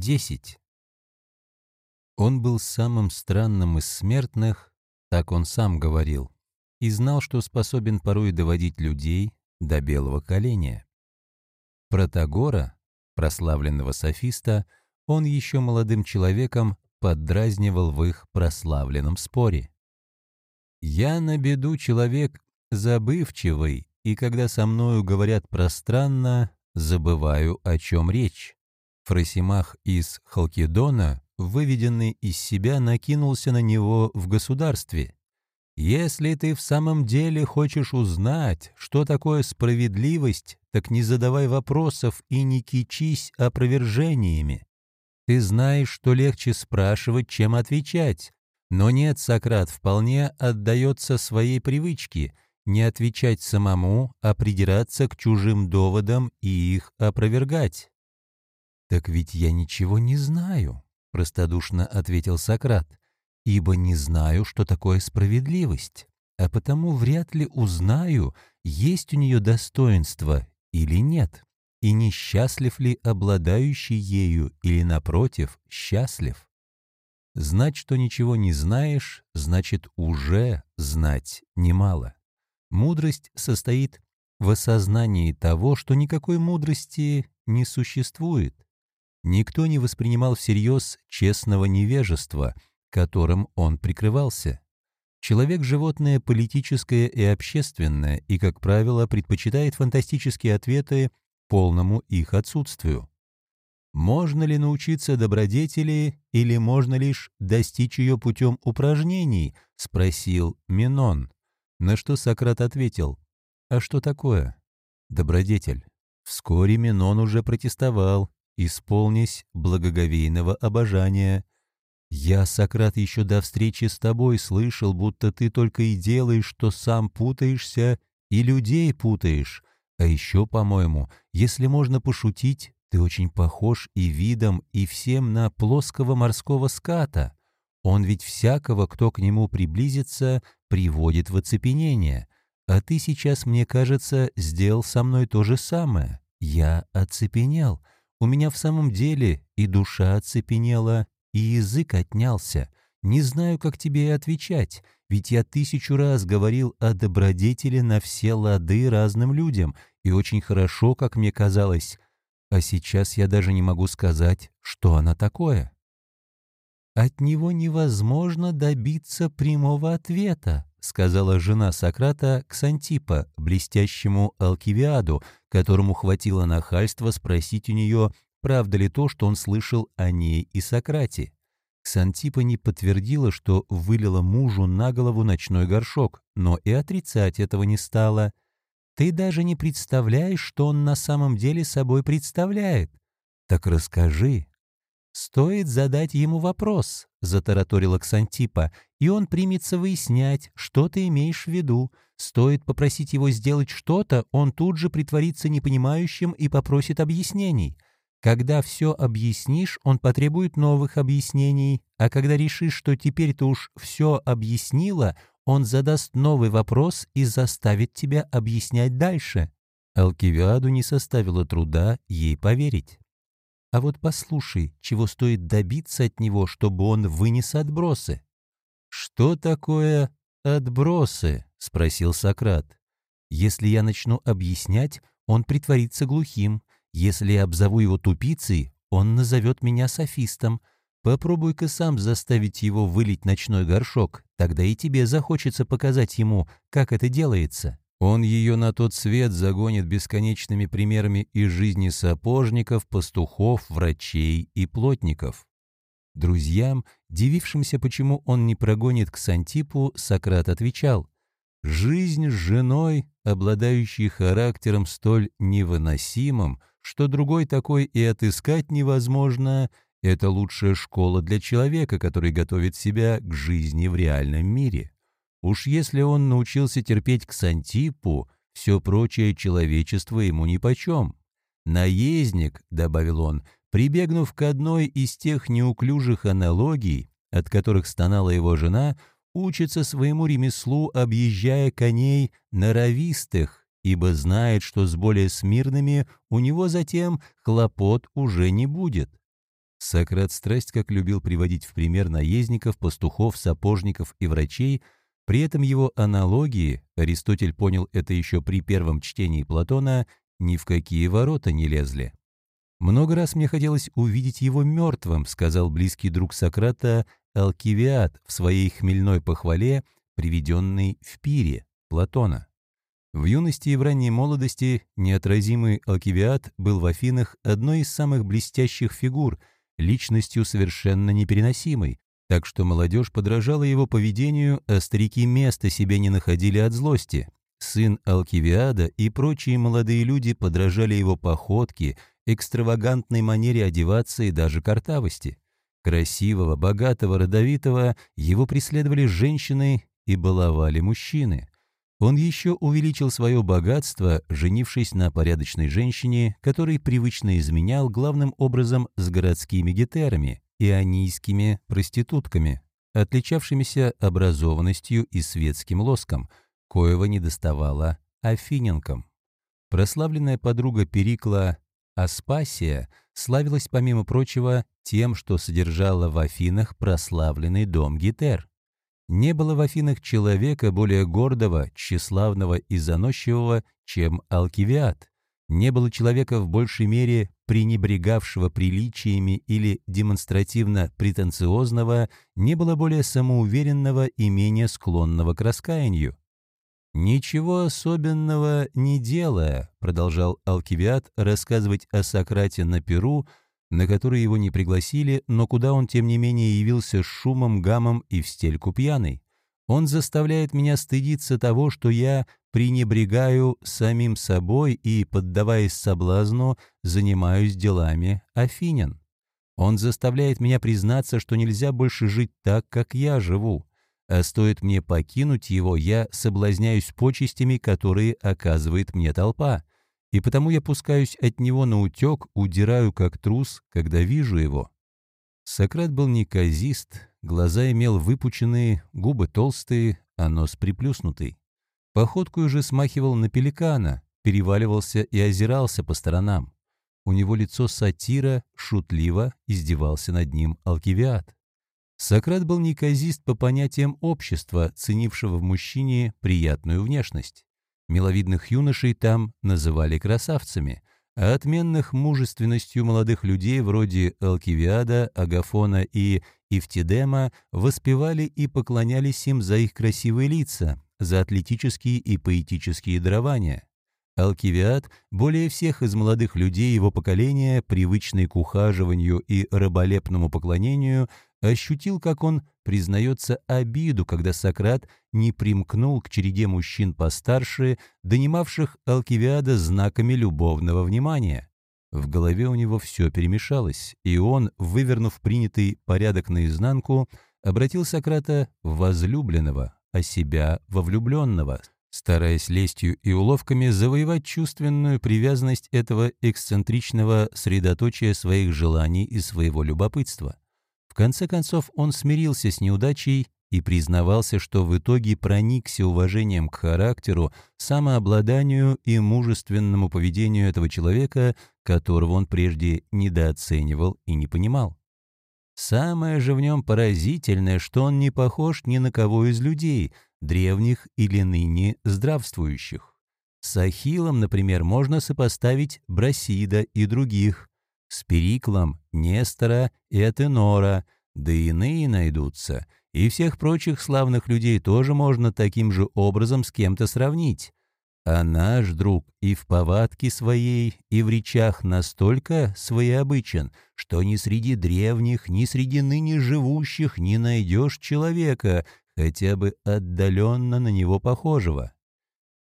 10. Он был самым странным из смертных, так он сам говорил, и знал, что способен порой доводить людей до белого коленя. Протагора, прославленного софиста, он еще молодым человеком поддразнивал в их прославленном споре. «Я на беду человек забывчивый, и когда со мною говорят пространно, забываю, о чем речь». Фросимах из Халкидона, выведенный из себя, накинулся на него в государстве. «Если ты в самом деле хочешь узнать, что такое справедливость, так не задавай вопросов и не кичись опровержениями. Ты знаешь, что легче спрашивать, чем отвечать. Но нет, Сократ вполне отдается своей привычке не отвечать самому, а придираться к чужим доводам и их опровергать. «Так ведь я ничего не знаю», — простодушно ответил Сократ, «ибо не знаю, что такое справедливость, а потому вряд ли узнаю, есть у нее достоинство или нет, и несчастлив ли обладающий ею или, напротив, счастлив. Знать, что ничего не знаешь, значит уже знать немало. Мудрость состоит в осознании того, что никакой мудрости не существует, Никто не воспринимал всерьез честного невежества, которым он прикрывался. Человек – животное политическое и общественное, и, как правило, предпочитает фантастические ответы полному их отсутствию. Можно ли научиться добродетели или можно лишь достичь ее путем упражнений, спросил Минон. На что Сократ ответил, а что такое? Добродетель. Вскоре Минон уже протестовал, исполнись благоговейного обожания. Я, Сократ, еще до встречи с тобой слышал, будто ты только и делаешь, что сам путаешься и людей путаешь. А еще, по-моему, если можно пошутить, ты очень похож и видом, и всем на плоского морского ската. Он ведь всякого, кто к нему приблизится, приводит в оцепенение. А ты сейчас, мне кажется, сделал со мной то же самое. Я оцепенел. У меня в самом деле и душа оцепенела, и язык отнялся. Не знаю, как тебе отвечать, ведь я тысячу раз говорил о добродетели на все лады разным людям, и очень хорошо, как мне казалось. А сейчас я даже не могу сказать, что она такое. От него невозможно добиться прямого ответа, сказала жена Сократа Ксантипа, блестящему Алкивиаду, которому хватило нахальства спросить у нее, правда ли то, что он слышал о ней и Сократе. Ксантипа не подтвердила, что вылила мужу на голову ночной горшок, но и отрицать этого не стала. «Ты даже не представляешь, что он на самом деле собой представляет. Так расскажи, «Стоит задать ему вопрос», — затараторила Ксантипа, «и он примется выяснять, что ты имеешь в виду. Стоит попросить его сделать что-то, он тут же притворится непонимающим и попросит объяснений. Когда все объяснишь, он потребует новых объяснений, а когда решишь, что теперь ты уж все объяснила, он задаст новый вопрос и заставит тебя объяснять дальше». Алкивиаду не составило труда ей поверить. А вот послушай, чего стоит добиться от него, чтобы он вынес отбросы. «Что такое отбросы?» — спросил Сократ. «Если я начну объяснять, он притворится глухим. Если я обзову его тупицей, он назовет меня софистом. Попробуй-ка сам заставить его вылить ночной горшок, тогда и тебе захочется показать ему, как это делается». Он ее на тот свет загонит бесконечными примерами из жизни сапожников, пастухов, врачей и плотников. Друзьям, дивившимся, почему он не прогонит к Сантипу, Сократ отвечал, «Жизнь с женой, обладающей характером столь невыносимым, что другой такой и отыскать невозможно, это лучшая школа для человека, который готовит себя к жизни в реальном мире». Уж если он научился терпеть к Сантипу, все прочее человечество ему нипочем. «Наездник», — добавил он, прибегнув к одной из тех неуклюжих аналогий, от которых стонала его жена, учится своему ремеслу, объезжая коней норовистых, ибо знает, что с более смирными у него затем хлопот уже не будет. Сократ страсть как любил приводить в пример наездников, пастухов, сапожников и врачей, при этом его аналогии, Аристотель понял это еще при первом чтении Платона, ни в какие ворота не лезли. «Много раз мне хотелось увидеть его мертвым», сказал близкий друг Сократа Алкивиад в своей хмельной похвале, приведенной в пире Платона. В юности и в ранней молодости неотразимый Алкивиад был в Афинах одной из самых блестящих фигур, личностью совершенно непереносимой, так что молодежь подражала его поведению, а старики места себе не находили от злости. Сын Алкивиада и прочие молодые люди подражали его походке, экстравагантной манере одеваться и даже картавости. Красивого, богатого, родовитого его преследовали женщины и баловали мужчины. Он еще увеличил свое богатство, женившись на порядочной женщине, который привычно изменял главным образом с городскими гетерами, ионийскими проститутками, отличавшимися образованностью и светским лоском, коего не доставало афиненкам. Прославленная подруга Перикла Аспасия славилась, помимо прочего, тем, что содержала в Афинах прославленный дом Гетер. Не было в Афинах человека более гордого, тщеславного и заносчивого, чем Алкивиад. Не было человека в большей мере пренебрегавшего приличиями или демонстративно претенциозного, не было более самоуверенного и менее склонного к раскаянию. «Ничего особенного не делая», — продолжал Алкивиад рассказывать о Сократе на Перу, на который его не пригласили, но куда он, тем не менее, явился с шумом, гамом и в стельку пьяный. Он заставляет меня стыдиться того, что я пренебрегаю самим собой и, поддаваясь соблазну, занимаюсь делами афинян. Он заставляет меня признаться, что нельзя больше жить так, как я живу. А стоит мне покинуть его, я соблазняюсь почестями, которые оказывает мне толпа и потому я пускаюсь от него на утек, удираю как трус, когда вижу его. Сократ был неказист, глаза имел выпученные, губы толстые, а нос приплюснутый. Походку уже смахивал на пеликана, переваливался и озирался по сторонам. У него лицо сатира, шутливо издевался над ним Алкивиад. Сократ был неказист по понятиям общества, ценившего в мужчине приятную внешность. Миловидных юношей там называли красавцами, а отменных мужественностью молодых людей вроде Алкивиада, Агафона и Ифтидема воспевали и поклонялись им за их красивые лица, за атлетические и поэтические дарования. Алкивиад, более всех из молодых людей его поколения, привычный к ухаживанию и раболепному поклонению, ощутил, как он признается обиду, когда Сократ не примкнул к череде мужчин постарше, донимавших Алкивиада знаками любовного внимания. В голове у него все перемешалось, и он, вывернув принятый порядок наизнанку, обратил Сократа в возлюбленного, а себя во влюбленного, стараясь лестью и уловками завоевать чувственную привязанность этого эксцентричного средоточия своих желаний и своего любопытства. В конце концов он смирился с неудачей и признавался, что в итоге проникся уважением к характеру, самообладанию и мужественному поведению этого человека, которого он прежде недооценивал и не понимал. Самое же в нем поразительное, что он не похож ни на кого из людей, древних или ныне здравствующих. С Ахиллом, например, можно сопоставить Брасида и других, с Периклом, Нестора и Атенора, да и иные найдутся, и всех прочих славных людей тоже можно таким же образом с кем-то сравнить. А наш друг и в повадке своей, и в речах настолько своеобычен, что ни среди древних, ни среди ныне живущих не найдешь человека, хотя бы отдаленно на него похожего.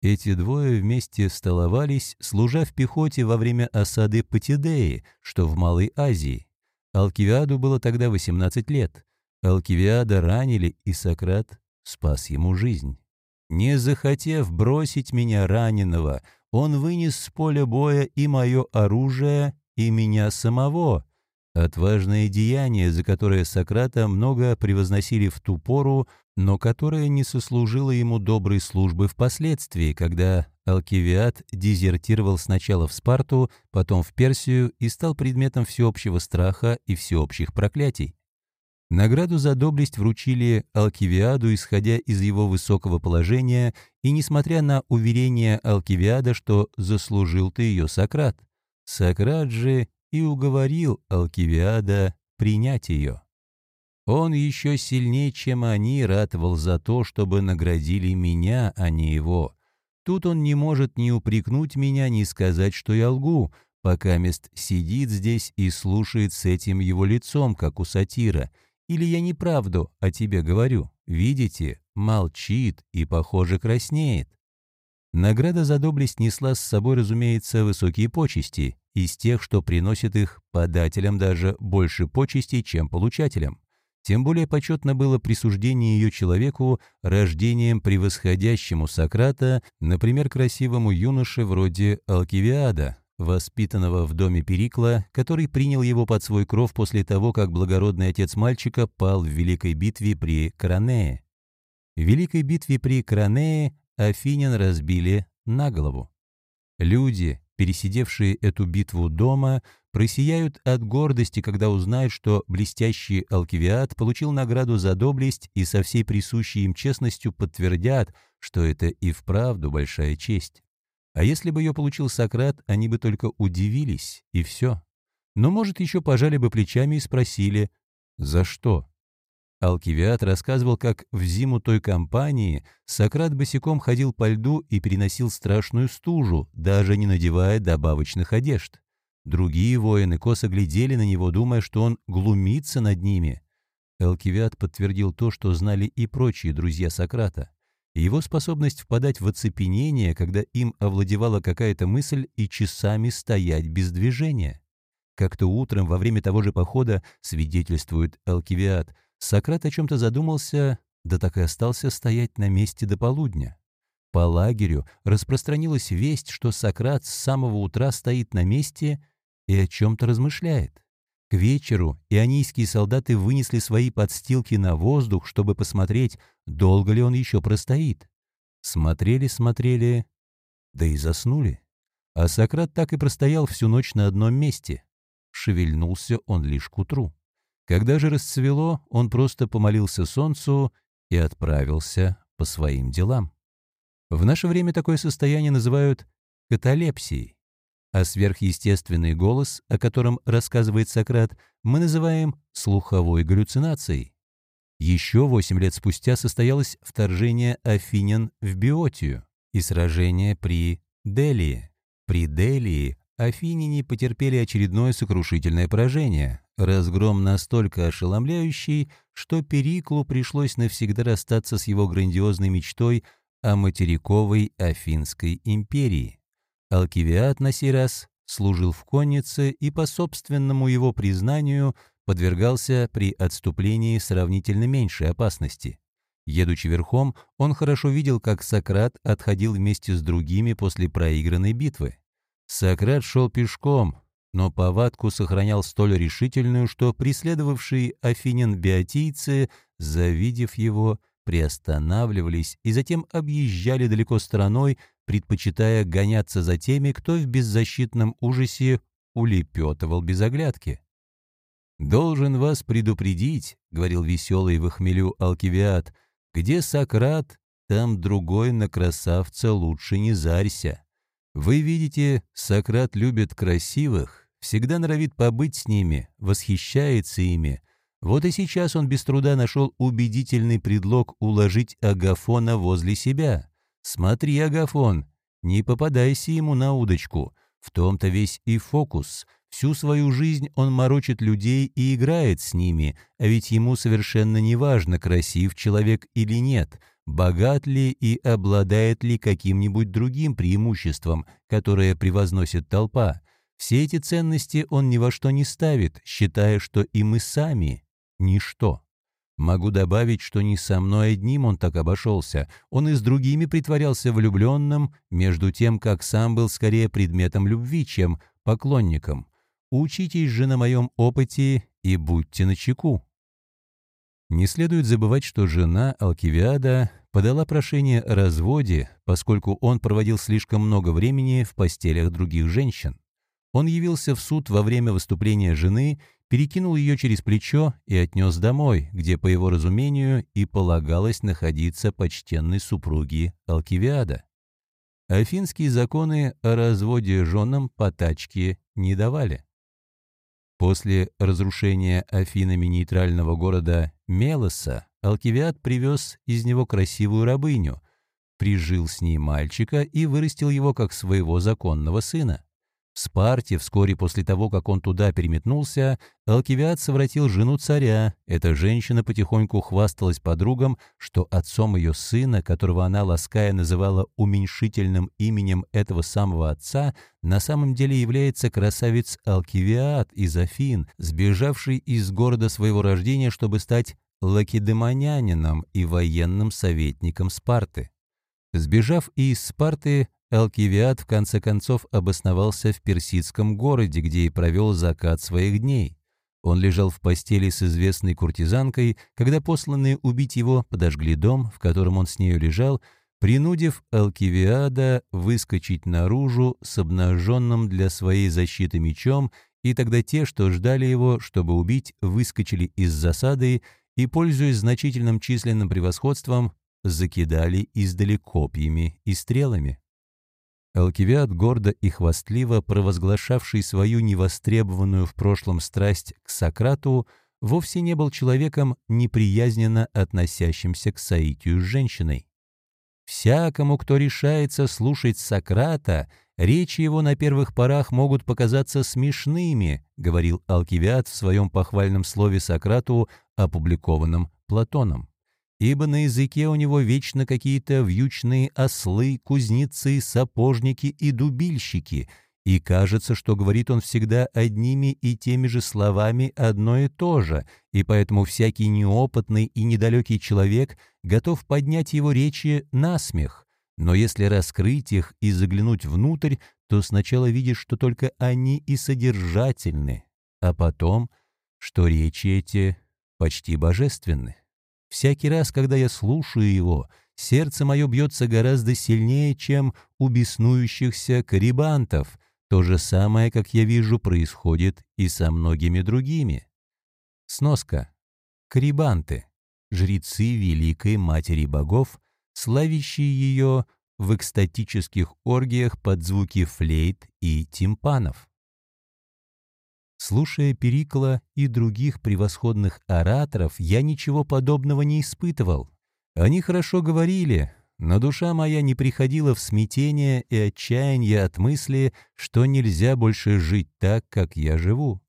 Эти двое вместе столовались, служа в пехоте во время осады Патидеи, что в Малой Азии. Алкивиаду было тогда 18 лет. Алкивиада ранили, и Сократ спас ему жизнь. Не захотев бросить меня раненого, он вынес с поля боя и мое оружие, и меня самого. Отважное деяние, за которое Сократа много превозносили в ту пору, но которое не сослужило ему доброй службы впоследствии, когда Алкивиад дезертировал сначала в Спарту, потом в Персию и стал предметом всеобщего страха и всеобщих проклятий. Награду за доблесть вручили Алкивиаду, исходя из его высокого положения, и несмотря на уверение Алкивиада, что заслужил ты ее Сократ. Сократ же и уговорил Алкивиада принять ее. Он еще сильнее, чем они, ратовал за то, чтобы наградили меня, а не его. Тут он не может ни упрекнуть меня, ни сказать, что я лгу, пока мест сидит здесь и слушает с этим его лицом, как у сатира. Или я неправду о тебе говорю. Видите, молчит и, похоже, краснеет. Награда за доблесть несла с собой, разумеется, высокие почести, из тех, что приносит их подателям даже больше почестей, чем получателям. Тем более почетно было присуждение ее человеку рождением превосходящему Сократа, например, красивому юноше вроде Алкивиада, воспитанного в доме Перикла, который принял его под свой кров после того, как благородный отец мальчика пал в великой битве при Кранее. В великой битве при Кранее Афинян разбили на голову. Люди, пересидевшие эту битву дома, просияют от гордости, когда узнают, что блестящий Алкивиад получил награду за доблесть и со всей присущей им честностью подтвердят, что это и вправду большая честь. А если бы ее получил Сократ, они бы только удивились, и все. Но, может, еще пожали бы плечами и спросили «За что?». Алкивиад рассказывал, как в зиму той кампании Сократ босиком ходил по льду и переносил страшную стужу, даже не надевая добавочных одежд. Другие воины косо глядели на него, думая, что он глумится над ними. Алкивиад подтвердил то, что знали и прочие друзья Сократа. Его способность впадать в оцепенение, когда им овладевала какая-то мысль и часами стоять без движения. Как-то утром во время того же похода, свидетельствует Алкивиад, Сократ о чем-то задумался, да так и остался стоять на месте до полудня. По лагерю распространилась весть, что Сократ с самого утра стоит на месте и о чем-то размышляет. К вечеру ионийские солдаты вынесли свои подстилки на воздух, чтобы посмотреть, долго ли он еще простоит. Смотрели, смотрели, да и заснули. А Сократ так и простоял всю ночь на одном месте. Шевельнулся он лишь к утру. Когда же расцвело, он просто помолился солнцу и отправился по своим делам. В наше время такое состояние называют каталепсией, а сверхъестественный голос, о котором рассказывает Сократ, мы называем слуховой галлюцинацией. Еще восемь лет спустя состоялось вторжение афинян в Биотию и сражение при Делии. При Делии афиняне потерпели очередное сокрушительное поражение, разгром настолько ошеломляющий, что Периклу пришлось навсегда расстаться с его грандиозной мечтой о материковой Афинской империи. Алкивиад на сей раз служил в коннице и, по собственному его признанию, подвергался при отступлении сравнительно меньшей опасности. Едучи верхом, он хорошо видел, как Сократ отходил вместе с другими после проигранной битвы. Сократ шел пешком, но повадку сохранял столь решительную, что преследовавшие афинин биотийцы, завидев его, приостанавливались и затем объезжали далеко стороной, предпочитая гоняться за теми, кто в беззащитном ужасе улепетывал без оглядки. «Должен вас предупредить», — говорил веселый в хмелю Алкивиад, «где Сократ, там другой на красавца лучше не зарься. Вы видите, Сократ любит красивых, всегда норовит побыть с ними, восхищается ими. Вот и сейчас он без труда нашел убедительный предлог уложить Агафона возле себя. Смотри, Агафон, не попадайся ему на удочку. В том-то весь и фокус. Всю свою жизнь он морочит людей и играет с ними, а ведь ему совершенно не важно, красив человек или нет — богат ли и обладает ли каким-нибудь другим преимуществом, которое превозносит толпа. Все эти ценности он ни во что не ставит, считая, что и мы сами — ничто. Могу добавить, что не со мной одним он так обошелся, он и с другими притворялся влюбленным, между тем, как сам был скорее предметом любви, чем поклонником. Учитесь же на моем опыте и будьте начеку. Не следует забывать, что жена Алкивиада подала прошение о разводе, поскольку он проводил слишком много времени в постелях других женщин. Он явился в суд во время выступления жены, перекинул ее через плечо и отнес домой, где, по его разумению, и полагалось находиться почтенной супруги Алкивиада. Афинские законы о разводе женам по тачке не давали. После разрушения Афинами нейтрального города Мелоса Алкивиад привез из него красивую рабыню, прижил с ней мальчика и вырастил его как своего законного сына. В Спарте, вскоре после того, как он туда переметнулся, Алкивиад совратил жену царя. Эта женщина потихоньку хвасталась подругам, что отцом ее сына, которого она лаская называла уменьшительным именем этого самого отца, на самом деле является красавец Алкивиад из Афин, сбежавший из города своего рождения, чтобы стать лакедемонянином и военным советником Спарты. Сбежав из Спарты, Алкивиад в конце концов обосновался в персидском городе, где и провел закат своих дней. Он лежал в постели с известной куртизанкой, когда посланные убить его подожгли дом, в котором он с нею лежал, принудив Алкивиада выскочить наружу с обнаженным для своей защиты мечом, и тогда те, что ждали его, чтобы убить, выскочили из засады и, пользуясь значительным численным превосходством, закидали издали копьями и стрелами. Алкивиад гордо и хвастливо провозглашавший свою невостребованную в прошлом страсть к Сократу, вовсе не был человеком, неприязненно относящимся к соитию с женщиной. Всякому, кто решается слушать Сократа, речи его на первых порах могут показаться смешными, говорил Алкивиад в своем похвальном слове Сократу, опубликованном Платоном ибо на языке у него вечно какие-то вьючные ослы, кузнецы, сапожники и дубильщики, и кажется, что говорит он всегда одними и теми же словами одно и то же, и поэтому всякий неопытный и недалекий человек готов поднять его речи на смех. Но если раскрыть их и заглянуть внутрь, то сначала видишь, что только они и содержательны, а потом, что речи эти почти божественны. Всякий раз, когда я слушаю его, сердце мое бьется гораздо сильнее, чем у беснующихся карибантов. То же самое, как я вижу, происходит и со многими другими. Сноска. Карибанты. Жрецы Великой Матери Богов, славящие ее в экстатических оргиях под звуки флейт и тимпанов. Слушая Перикла и других превосходных ораторов, я ничего подобного не испытывал. Они хорошо говорили, но душа моя не приходила в смятение и отчаяние от мысли, что нельзя больше жить так, как я живу.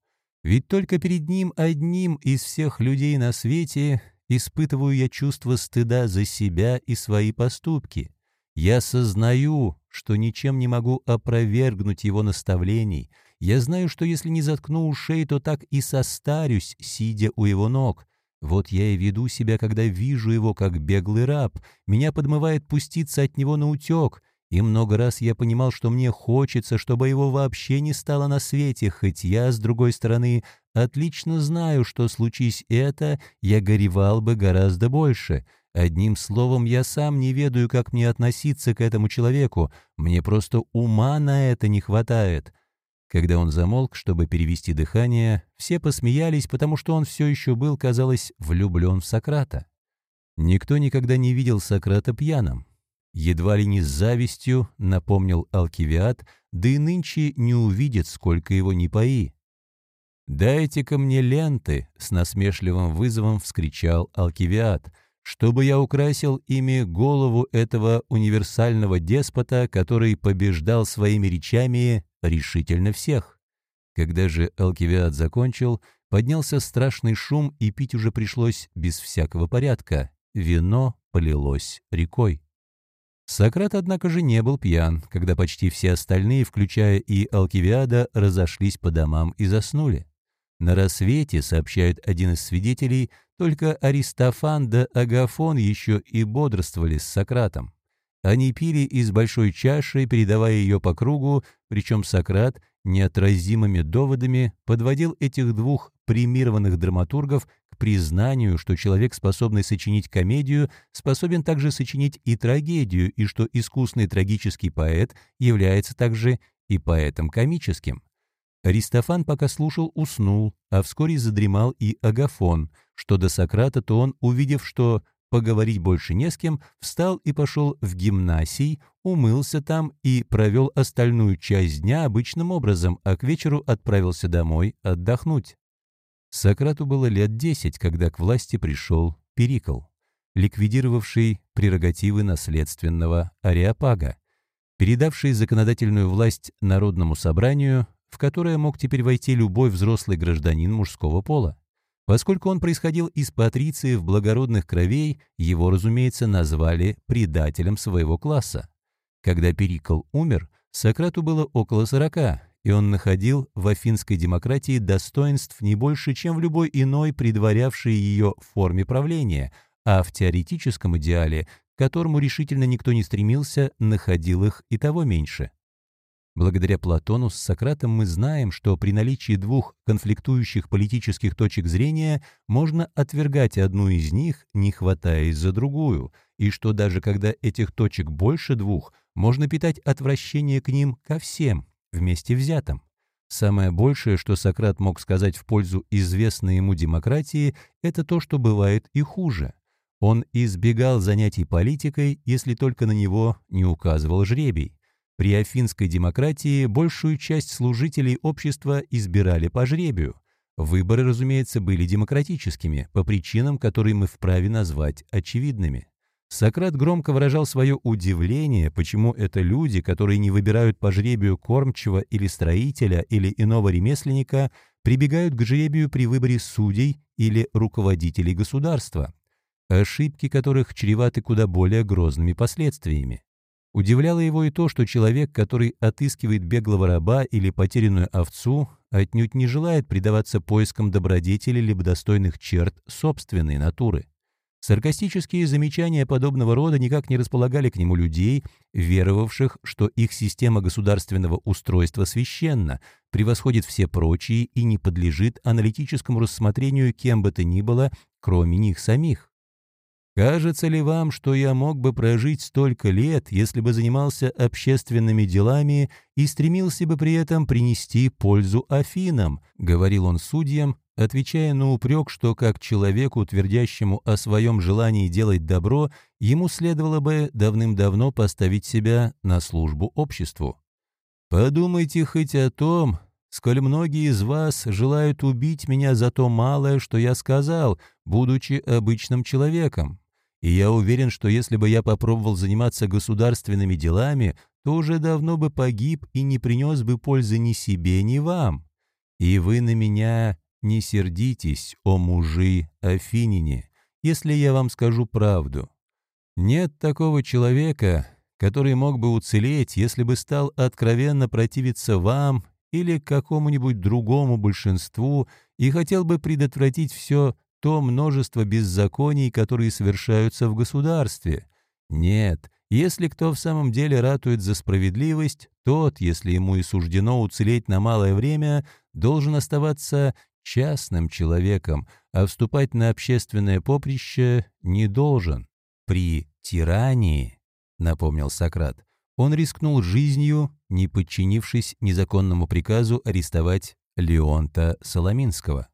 Ведь только перед ним одним из всех людей на свете испытываю я чувство стыда за себя и свои поступки. Я сознаю, что ничем не могу опровергнуть его наставлений — я знаю, что если не заткну ушей, то так и состарюсь, сидя у его ног. Вот я и веду себя, когда вижу его, как беглый раб. Меня подмывает пуститься от него на утек. И много раз я понимал, что мне хочется, чтобы его вообще не стало на свете, хоть я, с другой стороны, отлично знаю, что случись это, я горевал бы гораздо больше. Одним словом, я сам не ведаю, как мне относиться к этому человеку. Мне просто ума на это не хватает. Когда он замолк, чтобы перевести дыхание, все посмеялись, потому что он все еще был, казалось, влюблен в Сократа. Никто никогда не видел Сократа пьяным. Едва ли не с завистью, напомнил Алкивиад, да и нынче не увидит, сколько его не пои. «Дайте-ка мне ленты!» — с насмешливым вызовом вскричал Алкивиад, чтобы я украсил ими голову этого универсального деспота, который побеждал своими речами решительно всех. Когда же Алкивиад закончил, поднялся страшный шум, и пить уже пришлось без всякого порядка. Вино полилось рекой. Сократ, однако же, не был пьян, когда почти все остальные, включая и Алкивиада, разошлись по домам и заснули. На рассвете, сообщает один из свидетелей, только Аристофан да Агафон еще и бодрствовали с Сократом. Они пили из большой чаши, передавая ее по кругу, причем Сократ неотразимыми доводами подводил этих двух премированных драматургов к признанию, что человек, способный сочинить комедию, способен также сочинить и трагедию, и что искусный трагический поэт является также и поэтом комическим. Аристофан, пока слушал, уснул, а вскоре задремал и Агафон, что до Сократа, то он, увидев, что поговорить больше не с кем, встал и пошел в гимнасий, умылся там и провел остальную часть дня обычным образом, а к вечеру отправился домой отдохнуть. Сократу было лет десять, когда к власти пришел Перикл, ликвидировавший прерогативы наследственного Ариапага, передавший законодательную власть Народному собранию, в которое мог теперь войти любой взрослый гражданин мужского пола. Поскольку он происходил из патрициев благородных кровей, его, разумеется, назвали предателем своего класса. Когда Перикл умер, Сократу было около сорока, и он находил в афинской демократии достоинств не больше, чем в любой иной, предварявшей ее форме правления, а в теоретическом идеале, к которому решительно никто не стремился, находил их и того меньше. Благодаря Платону с Сократом мы знаем, что при наличии двух конфликтующих политических точек зрения можно отвергать одну из них, не хватаясь за другую, и что даже когда этих точек больше двух, можно питать отвращение к ним ко всем, вместе взятым. Самое большее, что Сократ мог сказать в пользу известной ему демократии, это то, что бывает и хуже. Он избегал занятий политикой, если только на него не указывал жребий. При афинской демократии большую часть служителей общества избирали по жребию. Выборы, разумеется, были демократическими, по причинам, которые мы вправе назвать очевидными. Сократ громко выражал свое удивление, почему это люди, которые не выбирают по жребию кормчего или строителя или иного ремесленника, прибегают к жребию при выборе судей или руководителей государства, ошибки которых чреваты куда более грозными последствиями. Удивляло его и то, что человек, который отыскивает беглого раба или потерянную овцу, отнюдь не желает предаваться поискам добродетели либо достойных черт собственной натуры. Саркастические замечания подобного рода никак не располагали к нему людей, веровавших, что их система государственного устройства священна, превосходит все прочие и не подлежит аналитическому рассмотрению кем бы то ни было, кроме них самих. Кажется ли вам, что я мог бы прожить столько лет, если бы занимался общественными делами и стремился бы при этом принести пользу Афинам?» — говорил он судьям, отвечая на упрек, что как человеку, твердящему о своем желании делать добро, ему следовало бы давным-давно поставить себя на службу обществу. «Подумайте хоть о том, сколь многие из вас желают убить меня за то малое, что я сказал, будучи обычным человеком. И я уверен, что если бы я попробовал заниматься государственными делами, то уже давно бы погиб и не принес бы пользы ни себе, ни вам. И вы на меня не сердитесь, о мужи Афинине, если я вам скажу правду. Нет такого человека, который мог бы уцелеть, если бы стал откровенно противиться вам или какому-нибудь другому большинству и хотел бы предотвратить все то множество беззаконий, которые совершаются в государстве. Нет, если кто в самом деле ратует за справедливость, тот, если ему и суждено уцелеть на малое время, должен оставаться частным человеком, а вступать на общественное поприще не должен. При тирании, напомнил Сократ, он рискнул жизнью, не подчинившись незаконному приказу арестовать Леонта Соломинского.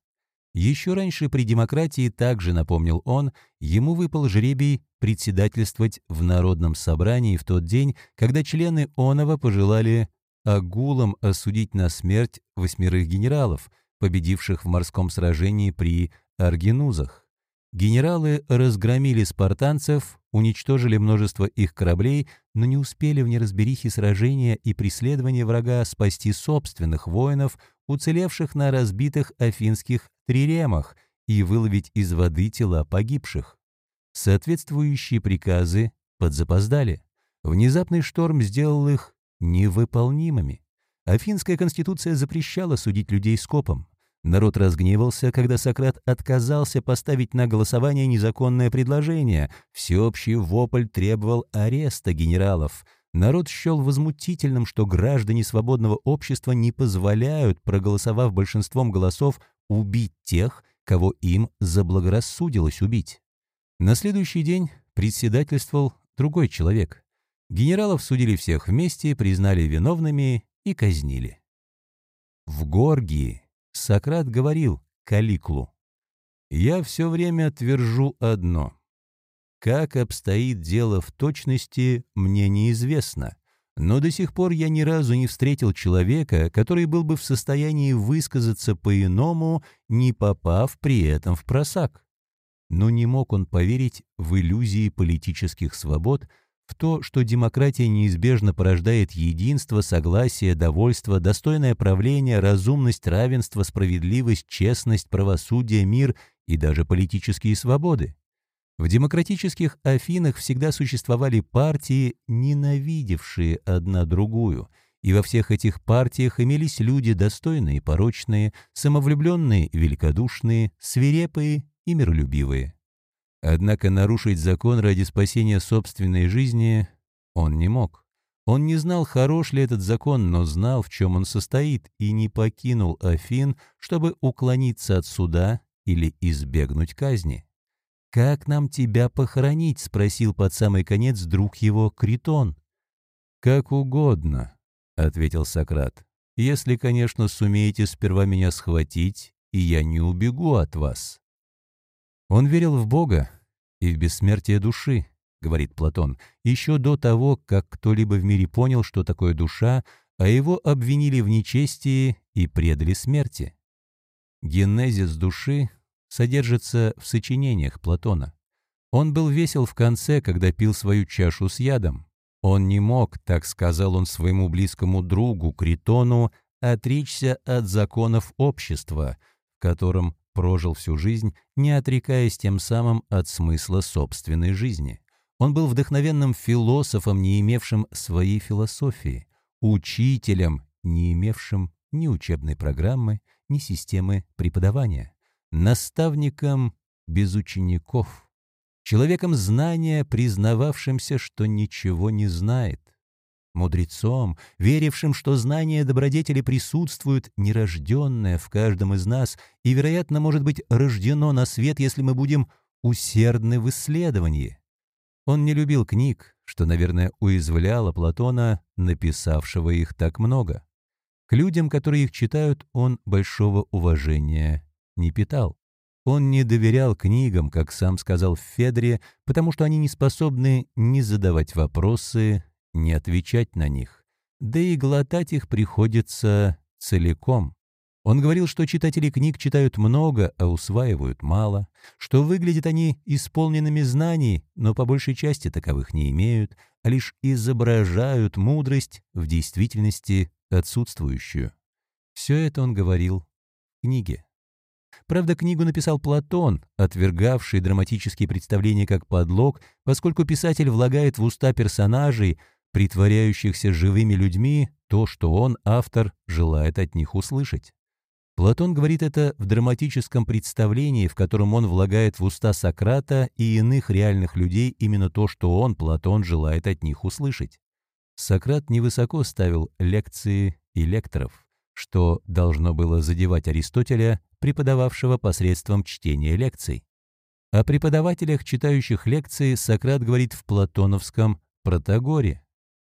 Еще раньше при демократии, также напомнил он, ему выпал жребий председательствовать в Народном собрании в тот день, когда члены Онова пожелали агулам осудить на смерть восьмерых генералов, победивших в морском сражении при Аргинузах. Генералы разгромили спартанцев, уничтожили множество их кораблей, но не успели в неразберихе сражения и преследования врага спасти собственных воинов, уцелевших на разбитых афинских триремах, и выловить из воды тела погибших. Соответствующие приказы подзапоздали. Внезапный шторм сделал их невыполнимыми. Афинская конституция запрещала судить людей скопом. Народ разгневался, когда Сократ отказался поставить на голосование незаконное предложение. Всеобщий вопль требовал ареста генералов. Народ счел возмутительным, что граждане свободного общества не позволяют, проголосовав большинством голосов, убить тех, кого им заблагорассудилось убить. На следующий день председательствовал другой человек. Генералов судили всех вместе, признали виновными и казнили. В Горгии Сократ говорил Каликлу, «Я все время твержу одно. Как обстоит дело в точности, мне неизвестно, но до сих пор я ни разу не встретил человека, который был бы в состоянии высказаться по-иному, не попав при этом в просак. Но не мог он поверить в иллюзии политических свобод, в то, что демократия неизбежно порождает единство, согласие, довольство, достойное правление, разумность, равенство, справедливость, честность, правосудие, мир и даже политические свободы. В демократических Афинах всегда существовали партии, ненавидевшие одна другую, и во всех этих партиях имелись люди достойные и порочные, самовлюбленные и великодушные, свирепые и миролюбивые. Однако нарушить закон ради спасения собственной жизни он не мог. Он не знал, хорош ли этот закон, но знал, в чем он состоит, и не покинул Афин, чтобы уклониться от суда или избегнуть казни. «Как нам тебя похоронить?» — спросил под самый конец друг его Критон. «Как угодно», — ответил Сократ, «если, конечно, сумеете сперва меня схватить, и я не убегу от вас». Он верил в Бога и в бессмертие души, говорит Платон, еще до того, как кто-либо в мире понял, что такое душа, а его обвинили в нечестии и предали смерти. Генезис души содержится в сочинениях Платона. Он был весел в конце, когда пил свою чашу с ядом. Он не мог, так сказал он своему близкому другу Критону, отречься от законов общества, в котором прожил всю жизнь, не отрекаясь тем самым от смысла собственной жизни. Он был вдохновенным философом, не имевшим своей философии, учителем, не имевшим ни учебной программы, ни системы преподавания наставником без учеников, человеком знания, признававшимся, что ничего не знает, мудрецом, верившим, что знание добродетели присутствует, нерожденное в каждом из нас и, вероятно, может быть рождено на свет, если мы будем усердны в исследовании. Он не любил книг, что, наверное, уязвляло Платона, написавшего их так много. К людям, которые их читают, он большого уважения не питал. Он не доверял книгам, как сам сказал в Федре, потому что они не способны ни задавать вопросы, ни отвечать на них. Да и глотать их приходится целиком. Он говорил, что читатели книг читают много, а усваивают мало, что выглядят они исполненными знаний, но по большей части таковых не имеют, а лишь изображают мудрость, в действительности отсутствующую. Все это он говорил в книге. Правда, книгу написал Платон, отвергавший драматические представления как подлог, поскольку писатель влагает в уста персонажей, притворяющихся живыми людьми, то, что он, автор, желает от них услышать. Платон говорит это в драматическом представлении, в котором он влагает в уста Сократа и иных реальных людей именно то, что он, Платон, желает от них услышать. Сократ невысоко ставил лекции и лекторов что должно было задевать Аристотеля, преподававшего посредством чтения лекций. О преподавателях, читающих лекции, Сократ говорит в платоновском «Протагоре».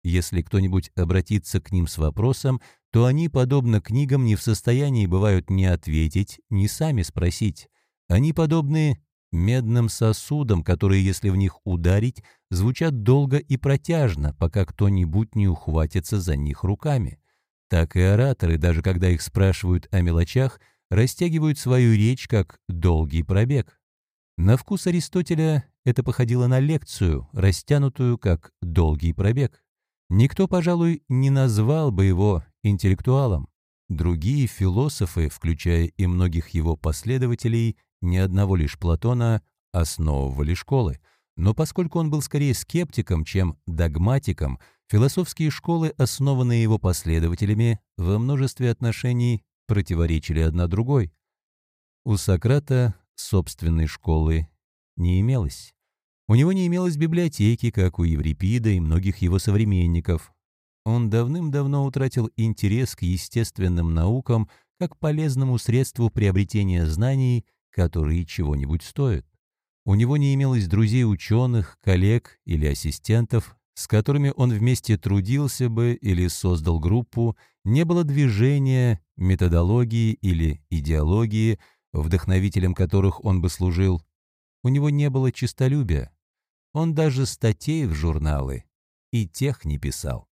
Если кто-нибудь обратится к ним с вопросом, то они, подобно книгам, не в состоянии бывают ни ответить, ни сами спросить. Они подобны медным сосудам, которые, если в них ударить, звучат долго и протяжно, пока кто-нибудь не ухватится за них руками так и ораторы, даже когда их спрашивают о мелочах, растягивают свою речь как долгий пробег. На вкус Аристотеля это походило на лекцию, растянутую как долгий пробег. Никто, пожалуй, не назвал бы его интеллектуалом. Другие философы, включая и многих его последователей, ни одного лишь Платона, основывали школы. Но поскольку он был скорее скептиком, чем догматиком, Философские школы, основанные его последователями, во множестве отношений противоречили одна другой. У Сократа собственной школы не имелось. У него не имелось библиотеки, как у Еврипида и многих его современников. Он давным-давно утратил интерес к естественным наукам как полезному средству приобретения знаний, которые чего-нибудь стоят. У него не имелось друзей-ученых, коллег или ассистентов, с которыми он вместе трудился бы или создал группу, не было движения, методологии или идеологии, вдохновителем которых он бы служил. У него не было честолюбия. Он даже статей в журналы и тех не писал.